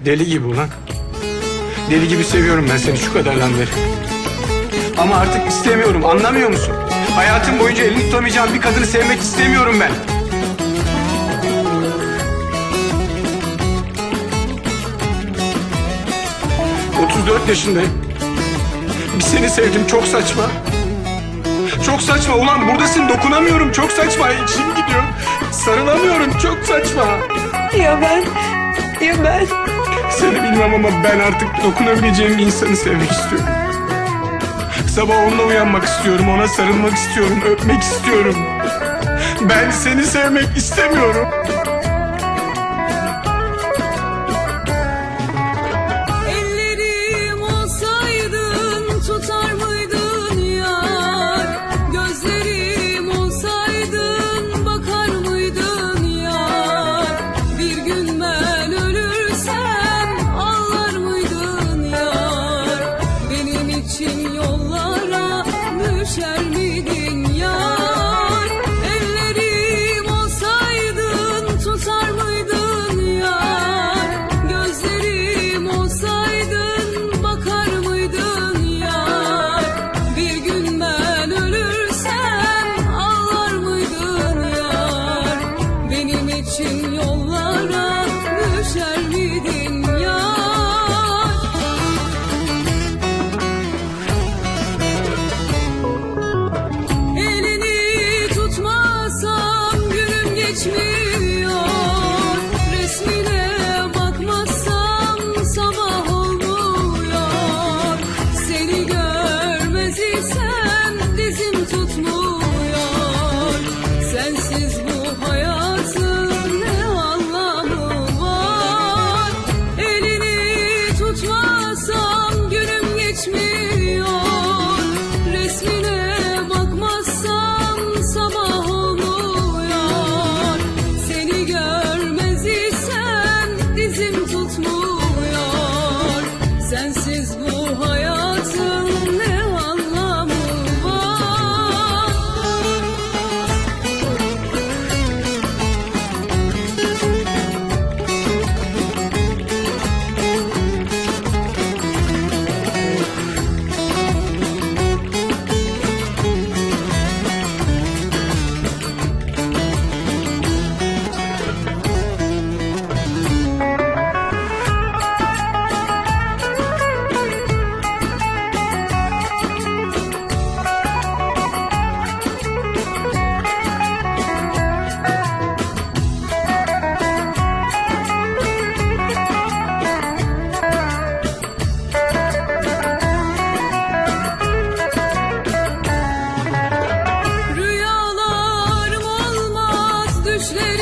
Deli gibi ulan. Deli gibi seviyorum ben seni şu kadardan beri. Ama artık istemiyorum anlamıyor musun? Hayatım boyunca elini tutamayacağım bir kadını sevmek istemiyorum ben. ...34 yaşındayım. Bir seni sevdim çok saçma. Çok saçma ulan buradasın dokunamıyorum çok saçma içim gidiyor. Sarılamıyorum çok saçma. Ya ben, ya ben. Seni bilmem ama ben artık dokunabileceğim bir insanı sevmek istiyorum. Sabah onunla uyanmak istiyorum, ona sarılmak istiyorum, öpmek istiyorum. Ben seni sevmek istemiyorum. düşleri